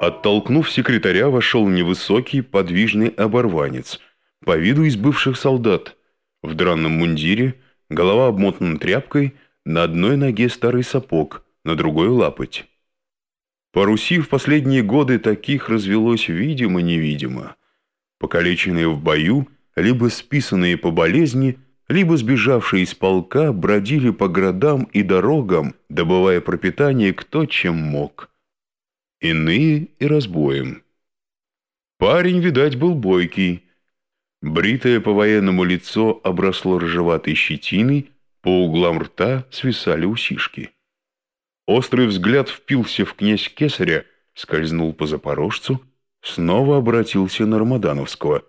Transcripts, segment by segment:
Оттолкнув секретаря, вошел невысокий, подвижный оборванец, по виду из бывших солдат, в дранном мундире, голова обмотана тряпкой, на одной ноге старый сапог, на другой лапоть. По Руси в последние годы таких развелось видимо-невидимо. Покалеченные в бою, либо списанные по болезни, либо сбежавшие из полка бродили по городам и дорогам, добывая пропитание кто чем мог. Иные и разбоем. Парень, видать, был бойкий. Бритое по-военному лицо обросло рыжеватой щетиной, по углам рта свисали усишки. Острый взгляд впился в князь Кесаря, скользнул по запорожцу, снова обратился на Рамадановского.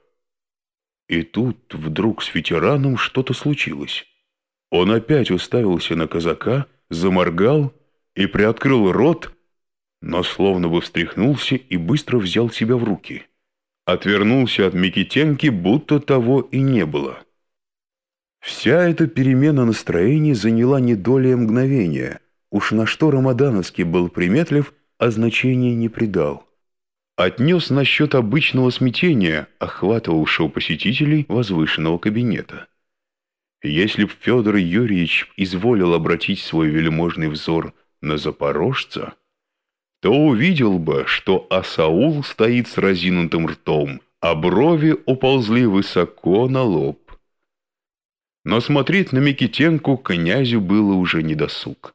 И тут вдруг с ветераном что-то случилось. Он опять уставился на казака, заморгал и приоткрыл рот, но словно бы встряхнулся и быстро взял себя в руки. Отвернулся от Микитенки, будто того и не было. Вся эта перемена настроения заняла не долей мгновения — Уж на что Рамадановский был приметлив, а значения не придал. Отнес насчет обычного смятения, охватывавшего посетителей возвышенного кабинета. Если б Федор Юрьевич изволил обратить свой вельможный взор на запорожца, то увидел бы, что Асаул стоит с разинутым ртом, а брови уползли высоко на лоб. Но смотреть на Микитенку князю было уже недосуг.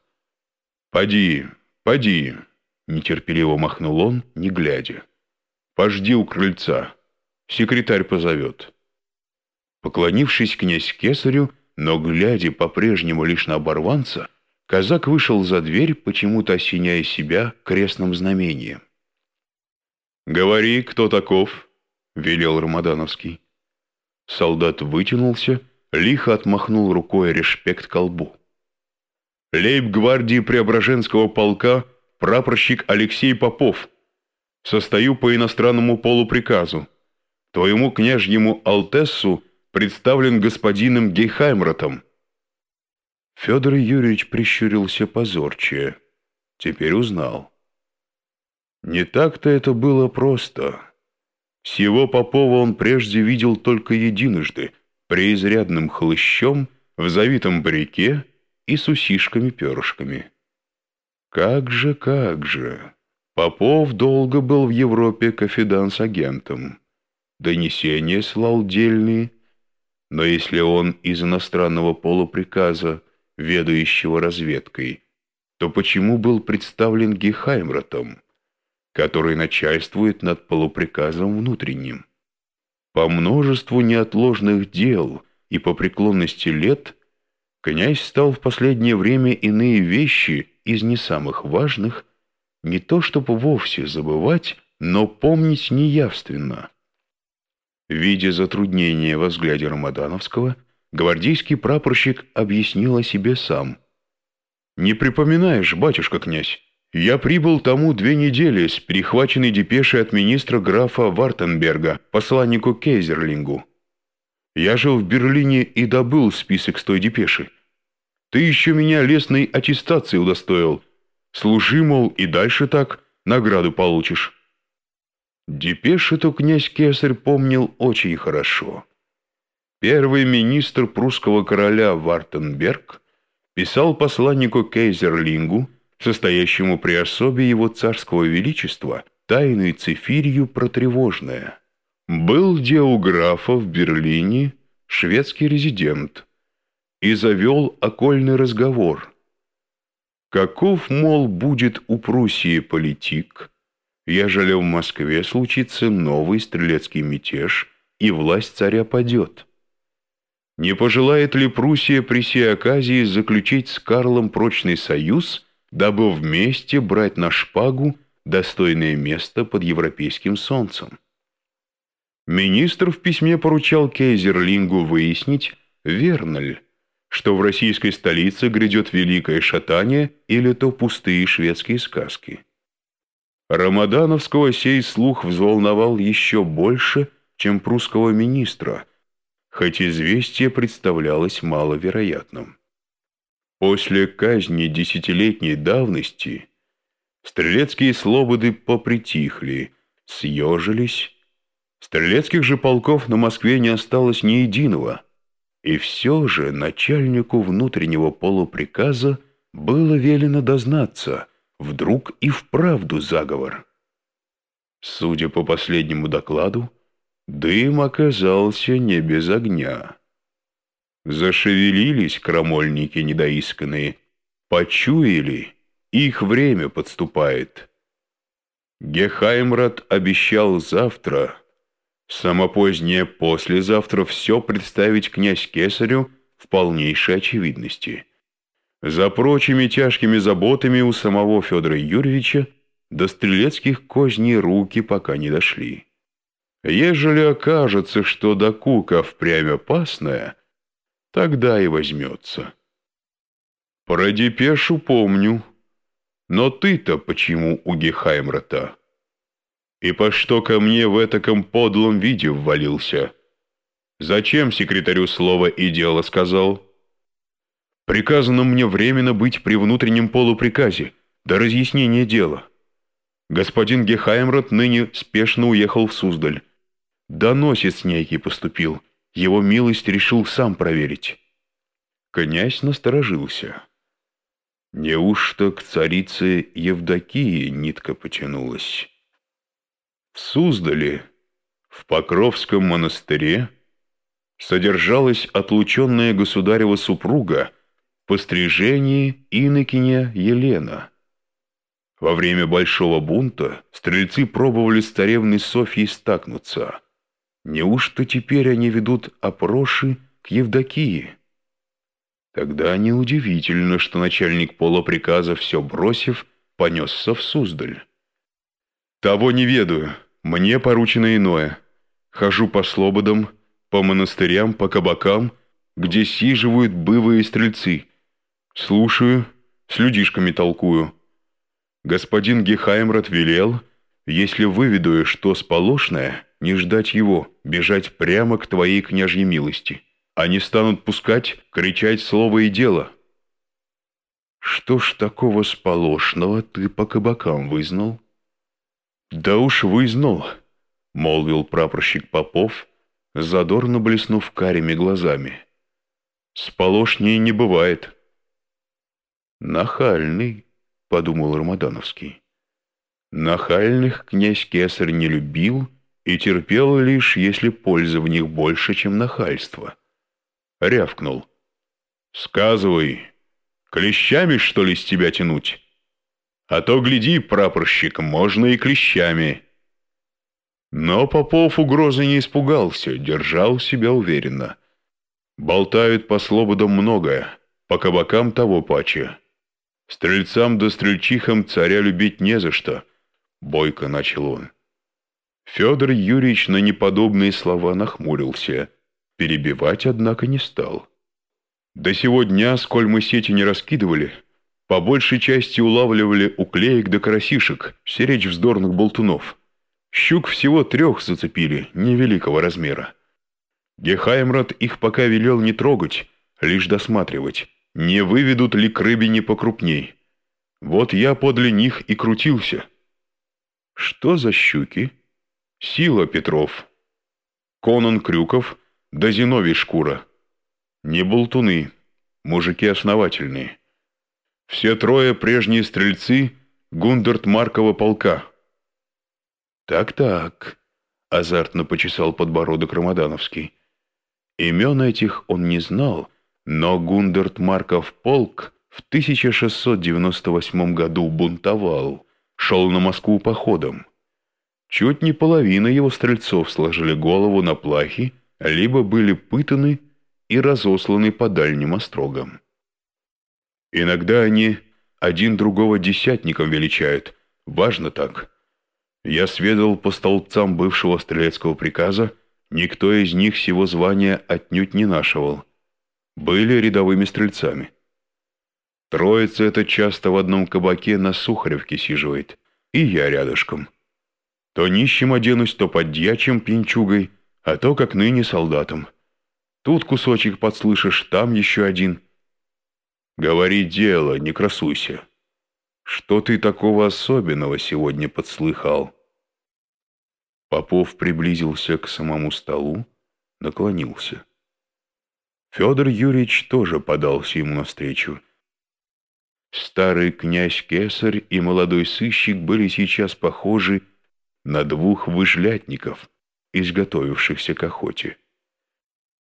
«Поди, поди!» — нетерпеливо махнул он, не глядя. «Пожди у крыльца. Секретарь позовет». Поклонившись князь кесарю, но глядя по-прежнему лишь на оборванца, казак вышел за дверь, почему-то осеняя себя крестным знамением. «Говори, кто таков?» — велел Рамадановский. Солдат вытянулся, лихо отмахнул рукой решпект колбу лейб-гвардии Преображенского полка прапорщик Алексей Попов. Состою по иностранному полуприказу. Твоему княжьему Алтессу представлен господином Гейхаймратом». Федор Юрьевич прищурился позорче. Теперь узнал. Не так-то это было просто. Сего Попова он прежде видел только единожды, преизрядным хлыщом, в завитом барике и с усишками-перышками. Как же, как же. Попов долго был в Европе кофиданс-агентом. Донесения слал дельные, но если он из иностранного полуприказа, ведающего разведкой, то почему был представлен Гехаймратом, который начальствует над полуприказом внутренним? По множеству неотложных дел и по преклонности лет – Князь стал в последнее время иные вещи из не самых важных не то чтобы вовсе забывать, но помнить неявственно. Видя затруднение во взгляде Рамадановского, гвардейский прапорщик объяснил о себе сам. «Не припоминаешь, батюшка князь, я прибыл тому две недели с перехваченной депешей от министра графа Вартенберга, посланнику Кейзерлингу. Я жил в Берлине и добыл список с той депеши. Ты еще меня лесной аттестации удостоил. Служи, мол, и дальше так, награду получишь». Депеш-то князь Кесарь помнил очень хорошо. Первый министр прусского короля Вартенберг писал посланнику Кейзерлингу, состоящему при особе его царского величества, тайной цифирью протревожное. Был где у графа в Берлине шведский резидент, и завел окольный разговор. Каков, мол, будет у Пруссии политик, ежели в Москве случится новый стрелецкий мятеж, и власть царя падет? Не пожелает ли Пруссия при сей оказии заключить с Карлом прочный союз, дабы вместе брать на шпагу достойное место под европейским солнцем? Министр в письме поручал Кейзерлингу выяснить, верно ли, что в российской столице грядет великое шатание или то пустые шведские сказки. Рамадановского сей слух взволновал еще больше, чем прусского министра, хоть известие представлялось маловероятным. После казни десятилетней давности Стрелецкие слободы попритихли, съежились. Стрелецких же полков на Москве не осталось ни единого. И все же начальнику внутреннего полуприказа было велено дознаться, вдруг и вправду заговор. Судя по последнему докладу, дым оказался не без огня. Зашевелились крамольники недоисканные, почуяли, их время подступает. Гехаймрат обещал завтра, само позднее послезавтра все представить князь Кесарю в полнейшей очевидности. За прочими тяжкими заботами у самого Федора Юрьевича до стрелецких козней руки пока не дошли. Ежели окажется, что до кука впрямь опасная, тогда и возьмется. Про депешу помню, но ты-то почему у Гехаймрата? И по что ко мне в этаком подлом виде ввалился? Зачем секретарю слово и дело сказал? Приказано мне временно быть при внутреннем полуприказе до разъяснения дела. Господин Гехаймрат ныне спешно уехал в Суздаль. Доносец некий поступил. Его милость решил сам проверить. Князь насторожился. Неужто к царице Евдокии нитка потянулась? В Суздале, в Покровском монастыре, содержалась отлученная государева супруга по стрижении инокиня Елена. Во время Большого бунта стрельцы пробовали с царевной Софьей стакнуться. Неужто теперь они ведут опроши к Евдокии? Тогда неудивительно, что начальник полуприказа, все бросив, понесся в Суздаль. Того не ведаю, мне поручено иное. Хожу по слободам, по монастырям, по кабакам, где сиживают бывые стрельцы. Слушаю, с людишками толкую. Господин Гехаймрат велел, если выведу, что сполошное, не ждать его, бежать прямо к твоей княжьей милости. Они станут пускать, кричать слово и дело. Что ж такого сполошного ты по кабакам вызнал? Да уж вызнал, молвил прапорщик Попов, задорно блеснув карими глазами. Сполошнее не бывает. Нахальный, подумал Рамадановский. Нахальных князь Кесарь не любил и терпел лишь, если польза в них больше, чем нахальство рявкнул. «Сказывай, клещами, что ли, с тебя тянуть? А то, гляди, прапорщик, можно и клещами». Но Попов угрозы не испугался, держал себя уверенно. Болтают по слободам многое, по кабакам того паче. Стрельцам да стрельчихам царя любить не за что, бойко начал он. Федор Юрьевич на неподобные слова нахмурился – Перебивать, однако, не стал. До сего дня, сколь мы сети не раскидывали, по большей части улавливали уклеек до карасишек, серечь вздорных болтунов. Щук всего трех зацепили, невеликого размера. Гехаймрат их пока велел не трогать, лишь досматривать, не выведут ли к рыбине покрупней. Вот я подле них и крутился. Что за щуки? Сила Петров. Конан Крюков — да Зиновий шкура. Не болтуны, мужики основательные. Все трое прежние стрельцы Гундерт Маркова полка. Так-так, азартно почесал подбородок Рамадановский. Имен этих он не знал, но Гундерт Марков полк в 1698 году бунтовал, шел на Москву походом. Чуть не половина его стрельцов сложили голову на плахи, либо были пытаны и разосланы по дальним острогам. Иногда они один другого десятником величают, важно так. Я сведал по столбцам бывшего стрелецкого приказа, никто из них сего звания отнюдь не нашивал. Были рядовыми стрельцами. Троица это часто в одном кабаке на Сухаревке сиживает, и я рядышком. То нищим оденусь, то под дьячим пинчугой — а то, как ныне солдатам. Тут кусочек подслышишь, там еще один. Говори дело, не красуйся. Что ты такого особенного сегодня подслыхал?» Попов приблизился к самому столу, наклонился. Федор Юрьевич тоже подался ему навстречу. Старый князь Кесарь и молодой сыщик были сейчас похожи на двух выжлятников, изготовившихся к охоте.